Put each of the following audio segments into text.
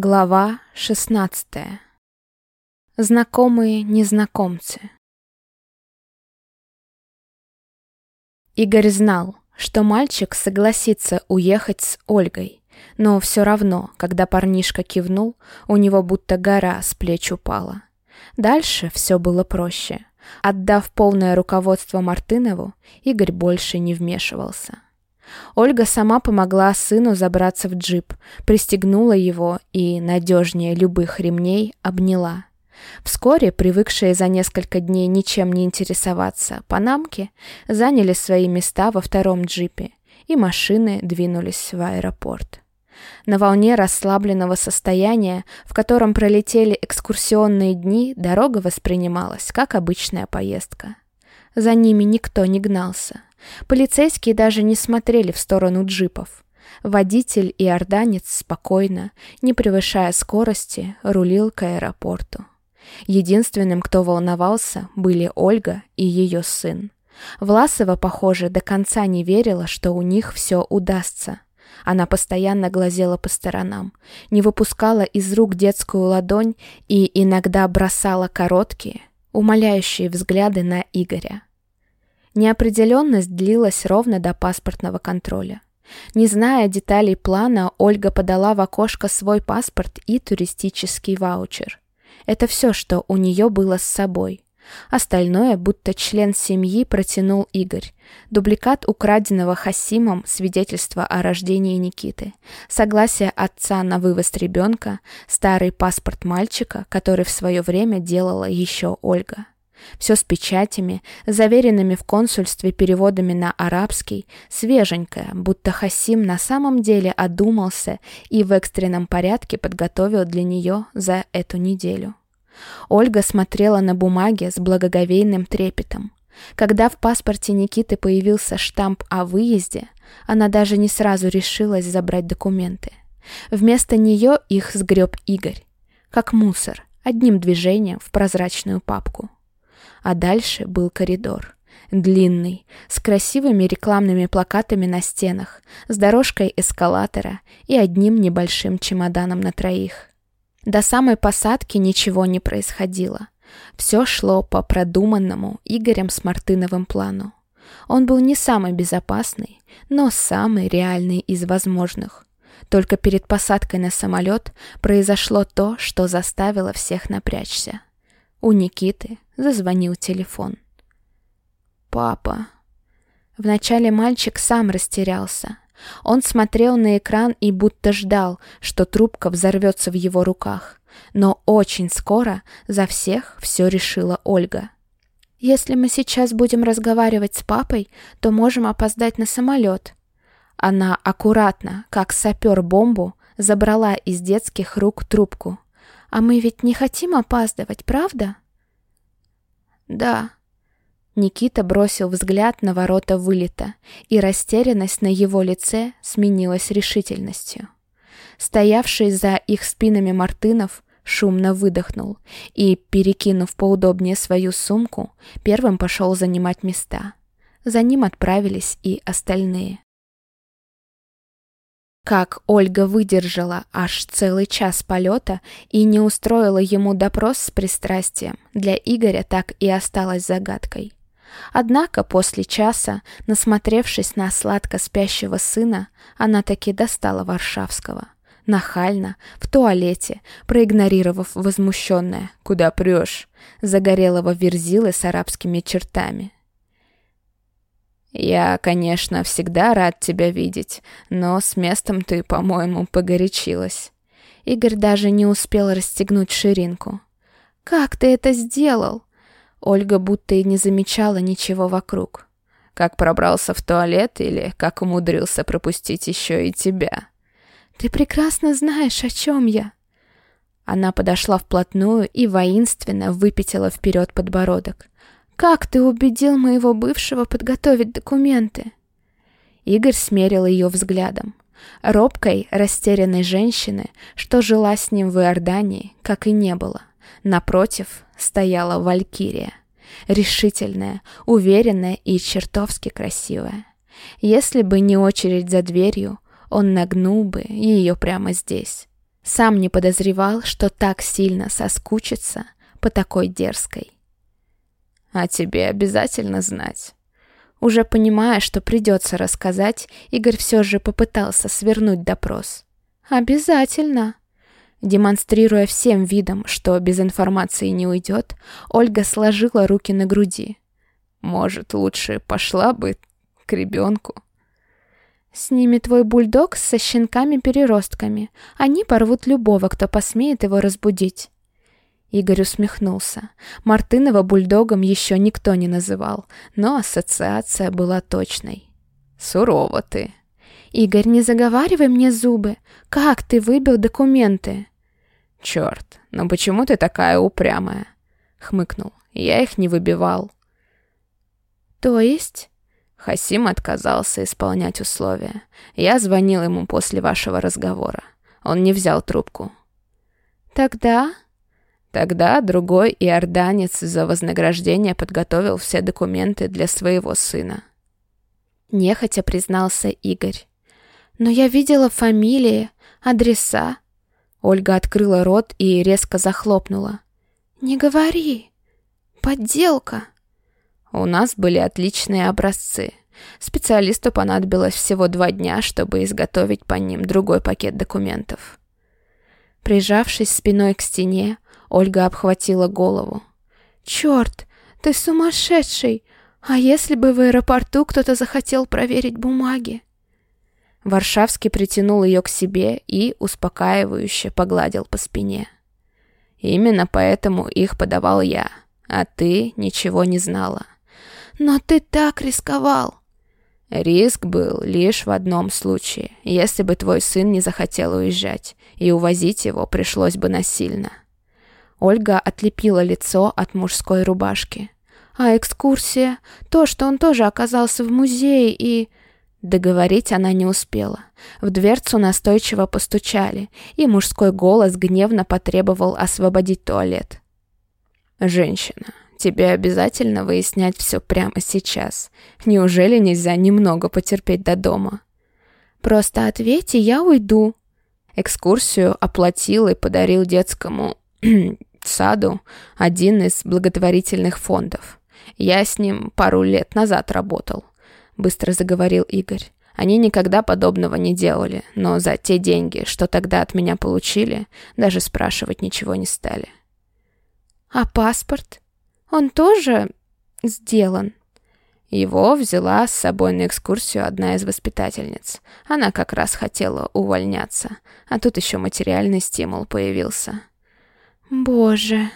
Глава 16. Знакомые незнакомцы. Игорь знал, что мальчик согласится уехать с Ольгой, но все равно, когда парнишка кивнул, у него будто гора с плеч упала. Дальше все было проще. Отдав полное руководство Мартынову, Игорь больше не вмешивался. Ольга сама помогла сыну забраться в джип, пристегнула его и, надежнее любых ремней, обняла. Вскоре, привыкшие за несколько дней ничем не интересоваться, панамки заняли свои места во втором джипе, и машины двинулись в аэропорт. На волне расслабленного состояния, в котором пролетели экскурсионные дни, дорога воспринималась как обычная поездка. За ними никто не гнался. Полицейские даже не смотрели в сторону джипов. Водитель и орданец спокойно, не превышая скорости, рулил к аэропорту. Единственным, кто волновался, были Ольга и ее сын. Власова, похоже, до конца не верила, что у них все удастся. Она постоянно глазела по сторонам, не выпускала из рук детскую ладонь и иногда бросала короткие, умоляющие взгляды на Игоря. Неопределенность длилась ровно до паспортного контроля. Не зная деталей плана, Ольга подала в окошко свой паспорт и туристический ваучер. Это все, что у нее было с собой. Остальное, будто член семьи, протянул Игорь. Дубликат украденного Хасимом свидетельства о рождении Никиты, согласие отца на вывоз ребенка, старый паспорт мальчика, который в свое время делала еще Ольга. Все с печатями, заверенными в консульстве переводами на арабский, свеженькое, будто Хасим на самом деле одумался и в экстренном порядке подготовил для нее за эту неделю. Ольга смотрела на бумаги с благоговейным трепетом. Когда в паспорте Никиты появился штамп о выезде, она даже не сразу решилась забрать документы. Вместо нее их сгреб Игорь, как мусор, одним движением в прозрачную папку а дальше был коридор. Длинный, с красивыми рекламными плакатами на стенах, с дорожкой эскалатора и одним небольшим чемоданом на троих. До самой посадки ничего не происходило. Все шло по продуманному Игорем с Мартыновым плану. Он был не самый безопасный, но самый реальный из возможных. Только перед посадкой на самолет произошло то, что заставило всех напрячься. У Никиты зазвонил телефон. «Папа». Вначале мальчик сам растерялся. Он смотрел на экран и будто ждал, что трубка взорвется в его руках. Но очень скоро за всех все решила Ольга. «Если мы сейчас будем разговаривать с папой, то можем опоздать на самолет». Она аккуратно, как сапер бомбу, забрала из детских рук трубку. А мы ведь не хотим опаздывать, правда? Да. Никита бросил взгляд на ворота вылета, и растерянность на его лице сменилась решительностью. Стоявший за их спинами Мартынов шумно выдохнул и, перекинув поудобнее свою сумку, первым пошел занимать места. За ним отправились и остальные. Как Ольга выдержала аж целый час полета и не устроила ему допрос с пристрастием, для Игоря так и осталось загадкой. Однако после часа, насмотревшись на сладко спящего сына, она таки достала Варшавского. Нахально, в туалете, проигнорировав возмущенное «Куда прешь?» загорелого верзилы с арабскими чертами. «Я, конечно, всегда рад тебя видеть, но с местом ты, по-моему, погорячилась». Игорь даже не успел расстегнуть ширинку. «Как ты это сделал?» Ольга будто и не замечала ничего вокруг. «Как пробрался в туалет или как умудрился пропустить еще и тебя?» «Ты прекрасно знаешь, о чем я». Она подошла вплотную и воинственно выпятила вперед подбородок. Как ты убедил моего бывшего подготовить документы?» Игорь смерил ее взглядом. Робкой, растерянной женщины, что жила с ним в Иордании, как и не было. Напротив стояла Валькирия. Решительная, уверенная и чертовски красивая. Если бы не очередь за дверью, он нагнул бы ее прямо здесь. Сам не подозревал, что так сильно соскучится по такой дерзкой. «А тебе обязательно знать». Уже понимая, что придется рассказать, Игорь все же попытался свернуть допрос. «Обязательно!» Демонстрируя всем видом, что без информации не уйдет, Ольга сложила руки на груди. «Может, лучше пошла бы к ребенку?» «С ними твой бульдог со щенками-переростками. Они порвут любого, кто посмеет его разбудить». Игорь усмехнулся. Мартынова бульдогом еще никто не называл, но ассоциация была точной. «Сурово ты». «Игорь, не заговаривай мне зубы. Как ты выбил документы?» «Черт, ну почему ты такая упрямая?» — хмыкнул. «Я их не выбивал». «То есть?» Хасим отказался исполнять условия. Я звонил ему после вашего разговора. Он не взял трубку. «Тогда?» Тогда другой иорданец за вознаграждение подготовил все документы для своего сына. Нехотя признался Игорь. «Но я видела фамилии, адреса». Ольга открыла рот и резко захлопнула. «Не говори. Подделка». У нас были отличные образцы. Специалисту понадобилось всего два дня, чтобы изготовить по ним другой пакет документов. Прижавшись спиной к стене, Ольга обхватила голову. «Черт, ты сумасшедший! А если бы в аэропорту кто-то захотел проверить бумаги?» Варшавский притянул ее к себе и успокаивающе погладил по спине. «Именно поэтому их подавал я, а ты ничего не знала». «Но ты так рисковал!» Риск был лишь в одном случае, если бы твой сын не захотел уезжать, и увозить его пришлось бы насильно. Ольга отлепила лицо от мужской рубашки. А экскурсия? То, что он тоже оказался в музее и... Договорить она не успела. В дверцу настойчиво постучали, и мужской голос гневно потребовал освободить туалет. «Женщина, тебе обязательно выяснять все прямо сейчас. Неужели нельзя немного потерпеть до дома?» «Просто ответь, и я уйду». Экскурсию оплатил и подарил детскому саду один из благотворительных фондов. Я с ним пару лет назад работал, быстро заговорил Игорь. Они никогда подобного не делали, но за те деньги, что тогда от меня получили, даже спрашивать ничего не стали. А паспорт? Он тоже сделан? Его взяла с собой на экскурсию одна из воспитательниц. Она как раз хотела увольняться, а тут еще материальный стимул появился. Боже.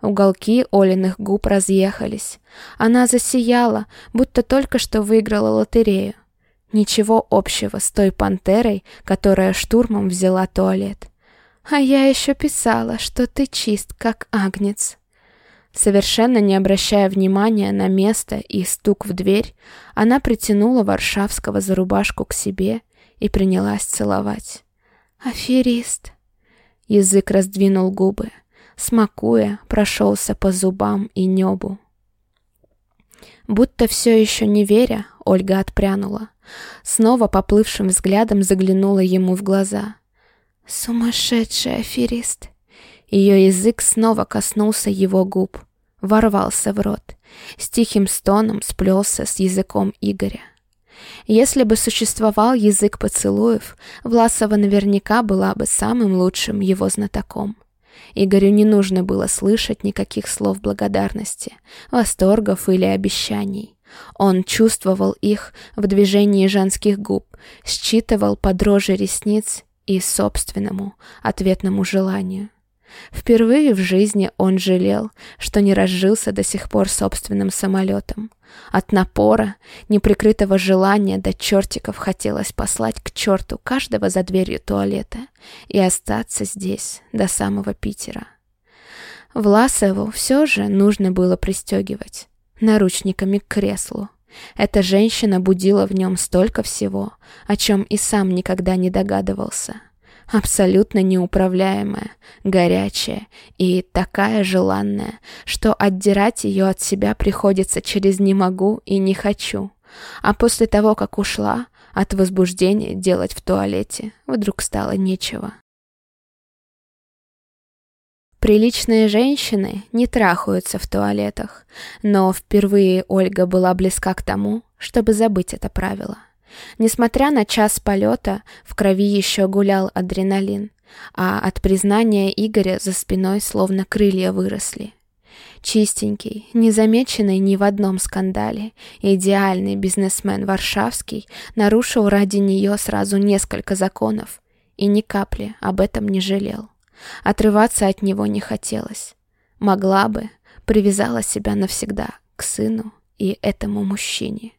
Уголки Олиных губ разъехались. Она засияла, будто только что выиграла лотерею. Ничего общего с той пантерой, которая штурмом взяла туалет. А я еще писала, что ты чист, как агнец. Совершенно не обращая внимания на место и стук в дверь, она притянула Варшавского за рубашку к себе и принялась целовать. «Аферист!» Язык раздвинул губы, смакуя, прошелся по зубам и небу. Будто все еще не веря, Ольга отпрянула. Снова поплывшим взглядом заглянула ему в глаза. «Сумасшедший аферист!» Ее язык снова коснулся его губ, ворвался в рот, с тихим стоном сплелся с языком Игоря. Если бы существовал язык поцелуев, Власова наверняка была бы самым лучшим его знатоком. Игорю не нужно было слышать никаких слов благодарности, восторгов или обещаний. Он чувствовал их в движении женских губ, считывал по дрожи ресниц и собственному ответному желанию. Впервые в жизни он жалел, что не разжился до сих пор собственным самолетом. От напора, неприкрытого желания до чертиков хотелось послать к черту каждого за дверью туалета и остаться здесь до самого Питера. Власову все же нужно было пристегивать наручниками к креслу. Эта женщина будила в нем столько всего, о чем и сам никогда не догадывался абсолютно неуправляемая, горячая и такая желанная, что отдирать ее от себя приходится через «не могу» и «не хочу». А после того, как ушла, от возбуждения делать в туалете вдруг стало нечего. Приличные женщины не трахаются в туалетах, но впервые Ольга была близка к тому, чтобы забыть это правило. Несмотря на час полета, в крови еще гулял адреналин, а от признания Игоря за спиной словно крылья выросли. Чистенький, незамеченный ни в одном скандале, идеальный бизнесмен Варшавский нарушил ради нее сразу несколько законов и ни капли об этом не жалел. Отрываться от него не хотелось. Могла бы, привязала себя навсегда к сыну и этому мужчине.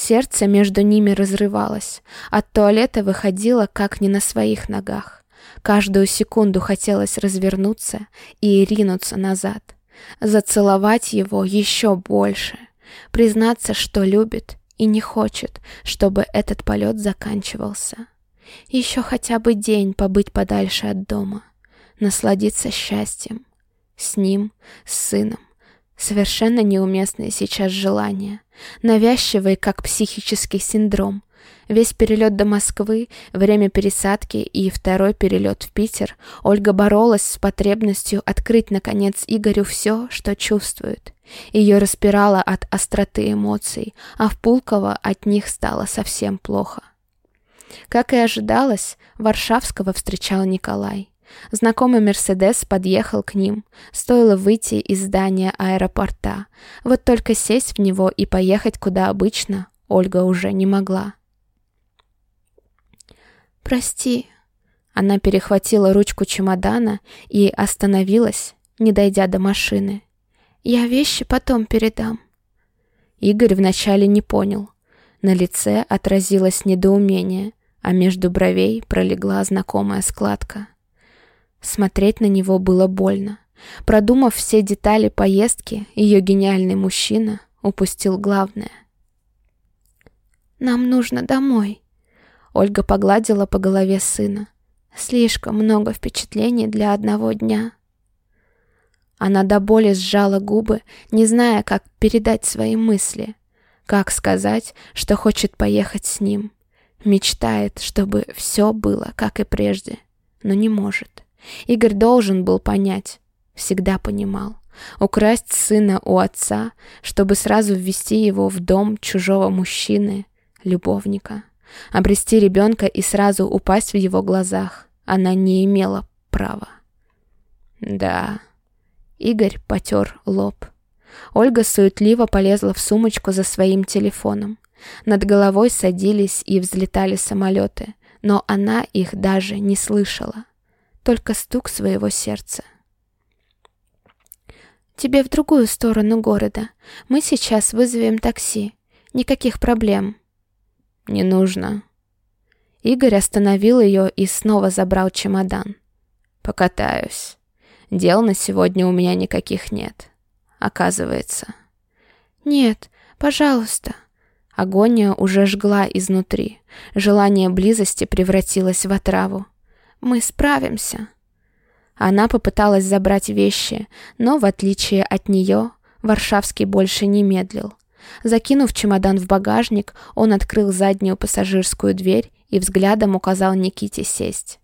Сердце между ними разрывалось. От туалета выходило, как не на своих ногах. Каждую секунду хотелось развернуться и ринуться назад. Зацеловать его еще больше. Признаться, что любит и не хочет, чтобы этот полет заканчивался. Еще хотя бы день побыть подальше от дома. Насладиться счастьем. С ним, с сыном. Совершенно неуместные сейчас желания. Навязчивые, как психический синдром. Весь перелет до Москвы, время пересадки и второй перелет в Питер Ольга боролась с потребностью открыть, наконец, Игорю все, что чувствует. Ее распирало от остроты эмоций, а в Пулково от них стало совсем плохо. Как и ожидалось, Варшавского встречал Николай. Знакомый «Мерседес» подъехал к ним. Стоило выйти из здания аэропорта. Вот только сесть в него и поехать куда обычно Ольга уже не могла. «Прости». Она перехватила ручку чемодана и остановилась, не дойдя до машины. «Я вещи потом передам». Игорь вначале не понял. На лице отразилось недоумение, а между бровей пролегла знакомая складка. Смотреть на него было больно. Продумав все детали поездки, ее гениальный мужчина упустил главное. «Нам нужно домой», — Ольга погладила по голове сына. «Слишком много впечатлений для одного дня». Она до боли сжала губы, не зная, как передать свои мысли, как сказать, что хочет поехать с ним. Мечтает, чтобы все было, как и прежде, но не может. Игорь должен был понять, всегда понимал. Украсть сына у отца, чтобы сразу ввести его в дом чужого мужчины, любовника. Обрести ребенка и сразу упасть в его глазах она не имела права. Да, Игорь потер лоб. Ольга суетливо полезла в сумочку за своим телефоном. Над головой садились и взлетали самолеты, но она их даже не слышала, только стук своего сердца. «Тебе в другую сторону города. Мы сейчас вызовем такси. Никаких проблем». «Не нужно». Игорь остановил ее и снова забрал чемодан. «Покатаюсь. Дел на сегодня у меня никаких нет. Оказывается». «Нет, пожалуйста», Агония уже жгла изнутри. Желание близости превратилось в отраву. «Мы справимся». Она попыталась забрать вещи, но, в отличие от нее, Варшавский больше не медлил. Закинув чемодан в багажник, он открыл заднюю пассажирскую дверь и взглядом указал Никите сесть.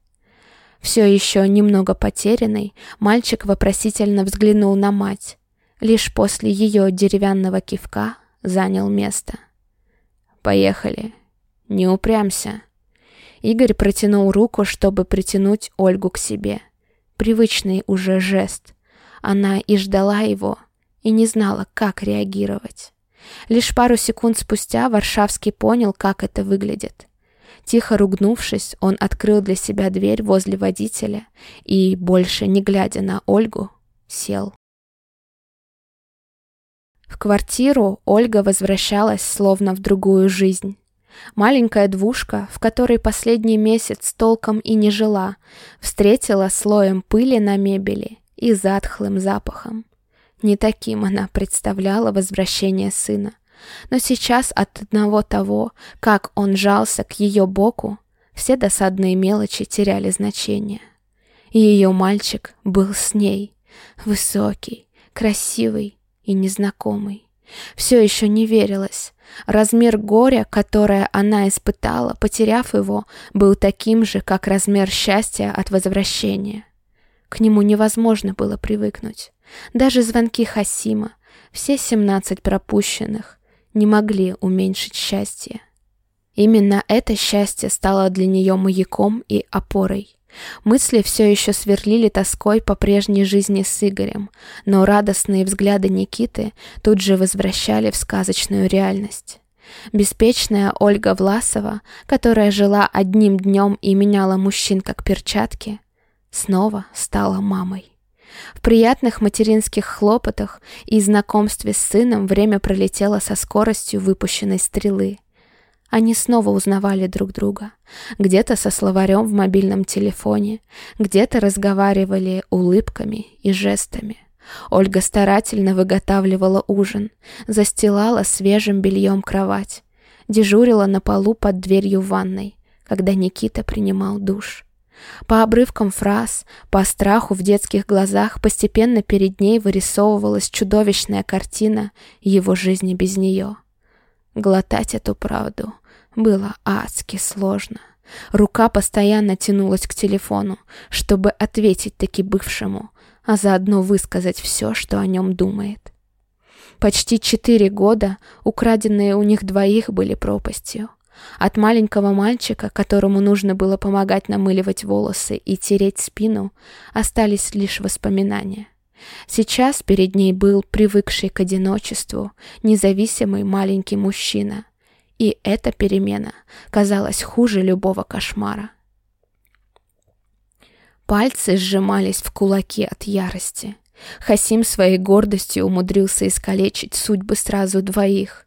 Все еще немного потерянный, мальчик вопросительно взглянул на мать. Лишь после ее деревянного кивка занял место. Поехали. Не упрямся. Игорь протянул руку, чтобы притянуть Ольгу к себе. Привычный уже жест. Она и ждала его, и не знала, как реагировать. Лишь пару секунд спустя Варшавский понял, как это выглядит. Тихо ругнувшись, он открыл для себя дверь возле водителя и, больше не глядя на Ольгу, сел. В квартиру Ольга возвращалась словно в другую жизнь. Маленькая двушка, в которой последний месяц толком и не жила, встретила слоем пыли на мебели и затхлым запахом. Не таким она представляла возвращение сына. Но сейчас от одного того, как он жался к ее боку, все досадные мелочи теряли значение. Ее мальчик был с ней, высокий, красивый, и незнакомый. Все еще не верилось. Размер горя, которое она испытала, потеряв его, был таким же, как размер счастья от возвращения. К нему невозможно было привыкнуть. Даже звонки Хасима, все семнадцать пропущенных, не могли уменьшить счастье. Именно это счастье стало для нее маяком и опорой. Мысли все еще сверлили тоской по прежней жизни с Игорем, но радостные взгляды Никиты тут же возвращали в сказочную реальность. Беспечная Ольга Власова, которая жила одним днем и меняла мужчин как перчатки, снова стала мамой. В приятных материнских хлопотах и знакомстве с сыном время пролетело со скоростью выпущенной стрелы. Они снова узнавали друг друга. Где-то со словарем в мобильном телефоне, где-то разговаривали улыбками и жестами. Ольга старательно выготавливала ужин, застилала свежим бельем кровать, дежурила на полу под дверью ванной, когда Никита принимал душ. По обрывкам фраз, по страху в детских глазах постепенно перед ней вырисовывалась чудовищная картина его жизни без нее. Глотать эту правду было адски сложно. Рука постоянно тянулась к телефону, чтобы ответить таки бывшему, а заодно высказать все, что о нем думает. Почти четыре года украденные у них двоих были пропастью. От маленького мальчика, которому нужно было помогать намыливать волосы и тереть спину, остались лишь воспоминания. Сейчас перед ней был привыкший к одиночеству, независимый маленький мужчина. И эта перемена казалась хуже любого кошмара. Пальцы сжимались в кулаки от ярости. Хасим своей гордостью умудрился искалечить судьбы сразу двоих.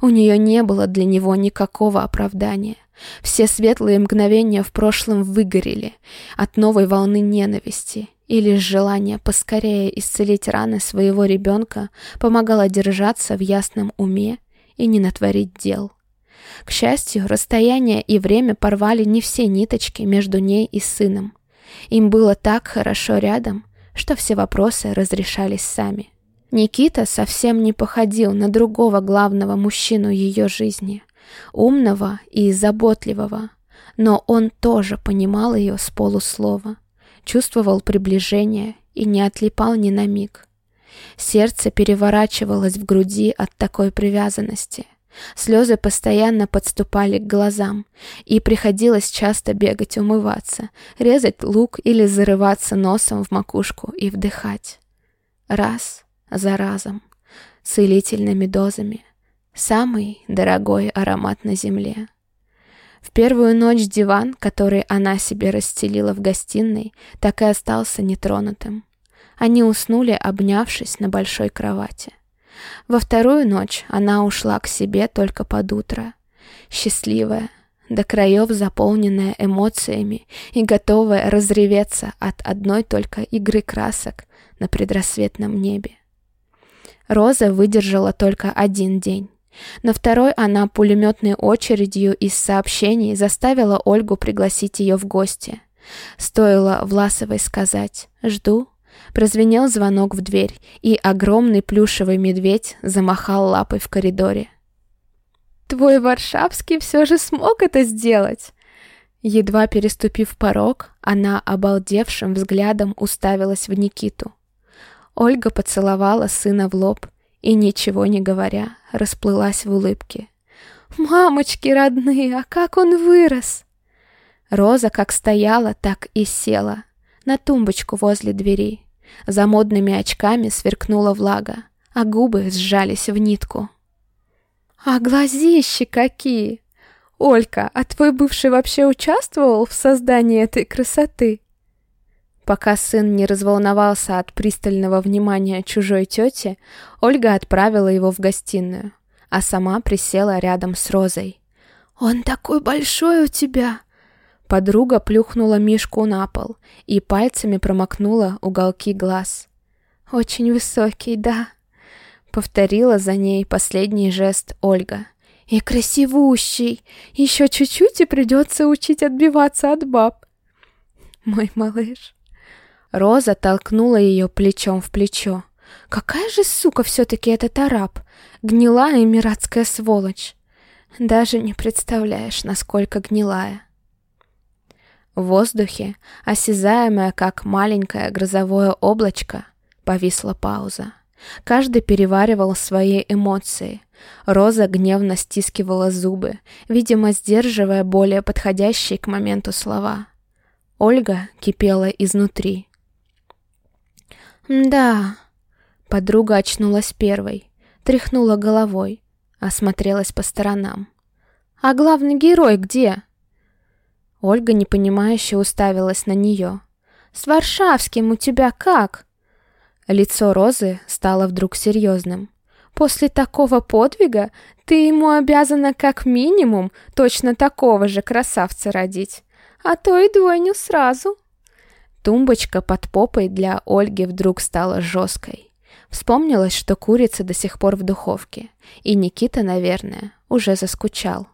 У нее не было для него никакого оправдания. Все светлые мгновения в прошлом выгорели от новой волны ненависти, и лишь желание поскорее исцелить раны своего ребенка помогало держаться в ясном уме и не натворить дел. К счастью, расстояние и время порвали не все ниточки между ней и сыном. Им было так хорошо рядом, что все вопросы разрешались сами. Никита совсем не походил на другого главного мужчину ее жизни, умного и заботливого, но он тоже понимал ее с полуслова, чувствовал приближение и не отлипал ни на миг. Сердце переворачивалось в груди от такой привязанности. Слезы постоянно подступали к глазам, и приходилось часто бегать умываться, резать лук или зарываться носом в макушку и вдыхать. Раз за разом, целительными дозами. Самый дорогой аромат на земле. В первую ночь диван, который она себе расстелила в гостиной, так и остался нетронутым. Они уснули, обнявшись на большой кровати. Во вторую ночь она ушла к себе только под утро. Счастливая, до краев заполненная эмоциями и готовая разреветься от одной только игры красок на предрассветном небе. Роза выдержала только один день. На второй она пулеметной очередью из сообщений заставила Ольгу пригласить ее в гости. Стоило Власовой сказать «жду», прозвенел звонок в дверь, и огромный плюшевый медведь замахал лапой в коридоре. «Твой Варшавский все же смог это сделать!» Едва переступив порог, она обалдевшим взглядом уставилась в Никиту. Ольга поцеловала сына в лоб и, ничего не говоря, расплылась в улыбке. «Мамочки родные, а как он вырос!» Роза как стояла, так и села на тумбочку возле двери. За модными очками сверкнула влага, а губы сжались в нитку. «А глазищи какие! Олька, а твой бывший вообще участвовал в создании этой красоты?» Пока сын не разволновался от пристального внимания чужой тети, Ольга отправила его в гостиную, а сама присела рядом с Розой. «Он такой большой у тебя!» Подруга плюхнула Мишку на пол и пальцами промокнула уголки глаз. «Очень высокий, да», — повторила за ней последний жест Ольга. «И красивущий! Еще чуть-чуть и придется учить отбиваться от баб!» «Мой малыш!» Роза толкнула ее плечом в плечо. «Какая же сука все-таки этот араб! Гнилая эмиратская сволочь! Даже не представляешь, насколько гнилая!» В воздухе, осязаемое как маленькое грозовое облачко, повисла пауза. Каждый переваривал свои эмоции. Роза гневно стискивала зубы, видимо, сдерживая более подходящие к моменту слова. Ольга кипела изнутри. «Да...» Подруга очнулась первой, тряхнула головой, осмотрелась по сторонам. «А главный герой где?» Ольга непонимающе уставилась на нее. «С Варшавским у тебя как?» Лицо Розы стало вдруг серьезным. «После такого подвига ты ему обязана как минимум точно такого же красавца родить, а то и двойню сразу». Тумбочка под попой для Ольги вдруг стала жесткой. Вспомнилось, что курица до сих пор в духовке, и Никита, наверное, уже заскучал.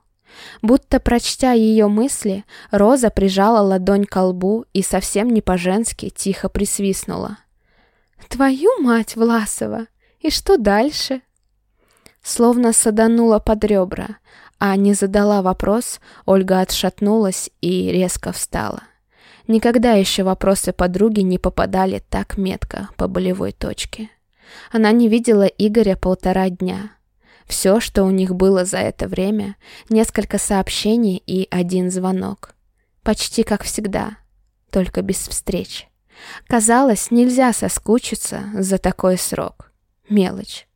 Будто прочтя ее мысли, Роза прижала ладонь к лбу и совсем не по-женски тихо присвистнула. «Твою мать, Власова! И что дальше?» Словно саданула под ребра, а не задала вопрос, Ольга отшатнулась и резко встала. Никогда еще вопросы подруги не попадали так метко по болевой точке. Она не видела Игоря полтора дня — все, что у них было за это время, несколько сообщений и один звонок. Почти как всегда, только без встреч. Казалось, нельзя соскучиться за такой срок. Мелочь.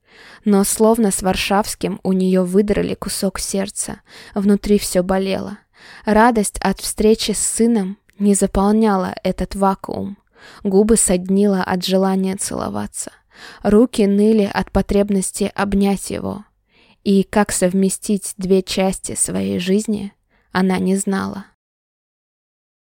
Но словно с Варшавским у нее выдрали кусок сердца, внутри все болело. Радость от встречи с сыном не заполняла этот вакуум. Губы соднило от желания целоваться. Руки ныли от потребности обнять его. И как совместить две части своей жизни, она не знала.